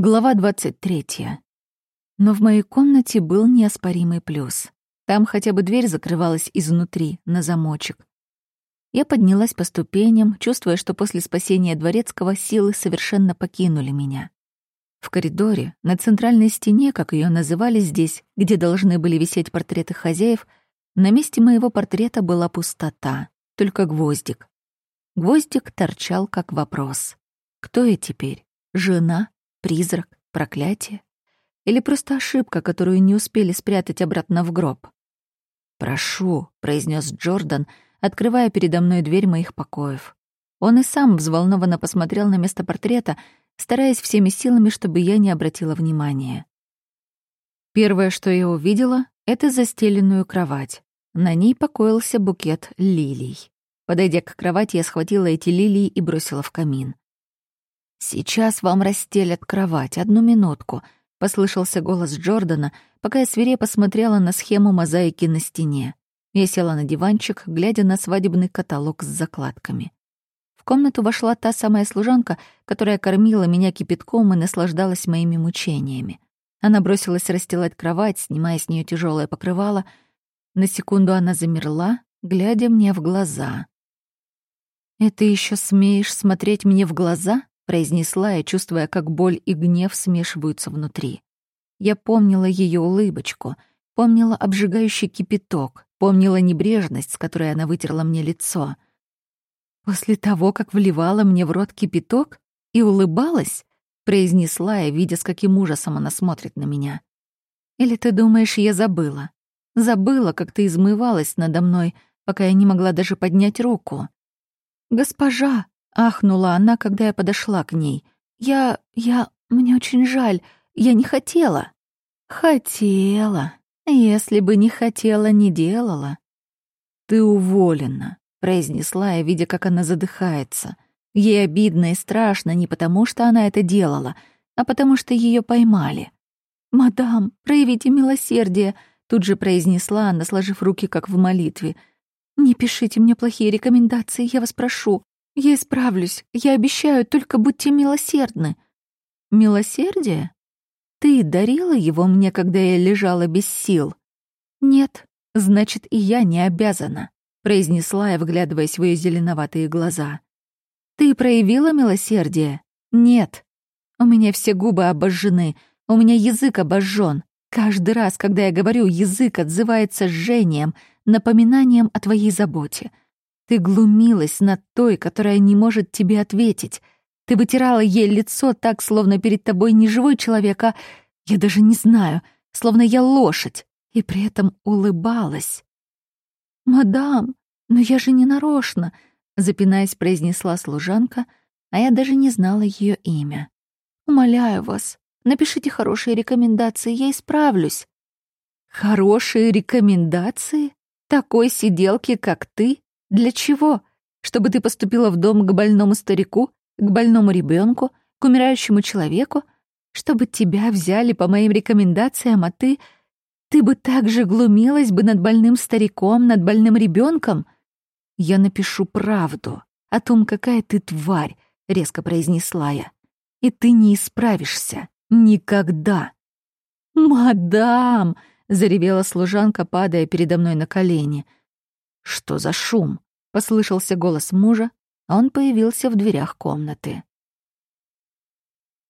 Глава 23. Но в моей комнате был неоспоримый плюс. Там хотя бы дверь закрывалась изнутри, на замочек. Я поднялась по ступеням, чувствуя, что после спасения дворецкого силы совершенно покинули меня. В коридоре, на центральной стене, как ее называли здесь, где должны были висеть портреты хозяев, на месте моего портрета была пустота, только гвоздик. Гвоздик торчал как вопрос. Кто я теперь? Жена? Призрак? Проклятие? Или просто ошибка, которую не успели спрятать обратно в гроб? «Прошу», — произнес Джордан, открывая передо мной дверь моих покоев. Он и сам взволнованно посмотрел на место портрета, стараясь всеми силами, чтобы я не обратила внимания. Первое, что я увидела, — это застеленную кровать. На ней покоился букет лилий. Подойдя к кровати, я схватила эти лилии и бросила в камин. «Сейчас вам расстелят кровать, одну минутку», — послышался голос Джордана, пока я свирепо смотрела на схему мозаики на стене. Я села на диванчик, глядя на свадебный каталог с закладками. В комнату вошла та самая служанка, которая кормила меня кипятком и наслаждалась моими мучениями. Она бросилась расстилать кровать, снимая с нее тяжелое покрывало. На секунду она замерла, глядя мне в глаза. «Это еще смеешь смотреть мне в глаза?» Произнесла я, чувствуя, как боль и гнев смешиваются внутри. Я помнила ее улыбочку, помнила обжигающий кипяток, помнила небрежность, с которой она вытерла мне лицо. После того, как вливала мне в рот кипяток и улыбалась, произнесла я, видя, с каким ужасом она смотрит на меня. Или ты думаешь, я забыла? Забыла, как ты измывалась надо мной, пока я не могла даже поднять руку. «Госпожа!» Ахнула она, когда я подошла к ней. «Я... я... мне очень жаль. Я не хотела». «Хотела. Если бы не хотела, не делала». «Ты уволена», — произнесла я, видя, как она задыхается. Ей обидно и страшно не потому, что она это делала, а потому что ее поймали. «Мадам, проявите милосердие», — тут же произнесла она, сложив руки, как в молитве. «Не пишите мне плохие рекомендации, я вас прошу. Я исправлюсь, я обещаю, только будьте милосердны. Милосердие? Ты дарила его мне, когда я лежала без сил? Нет, значит, и я не обязана, произнесла я, вглядываясь в ее зеленоватые глаза. Ты проявила милосердие? Нет. У меня все губы обожжены, у меня язык обожжен. Каждый раз, когда я говорю, язык отзывается жжением, напоминанием о твоей заботе — ты глумилась над той, которая не может тебе ответить. Ты вытирала ей лицо так, словно перед тобой не живой человек, а, я даже не знаю, словно я лошадь, и при этом улыбалась. «Мадам, но я же не нарочно», — запинаясь, произнесла служанка, а я даже не знала ее имя. «Умоляю вас, напишите хорошие рекомендации, я исправлюсь». «Хорошие рекомендации? Такой сиделки, как ты?» Для чего? Чтобы ты поступила в дом к больному старику, к больному ребенку, к умирающему человеку? Чтобы тебя взяли по моим рекомендациям, а ты... Ты бы так же глумилась бы над больным стариком, над больным ребенком? Я напишу правду о том, какая ты тварь, — резко произнесла я. И ты не исправишься. Никогда. «Мадам!» — заревела служанка, падая передо мной на колени — «Что за шум?» — послышался голос мужа, а он появился в дверях комнаты.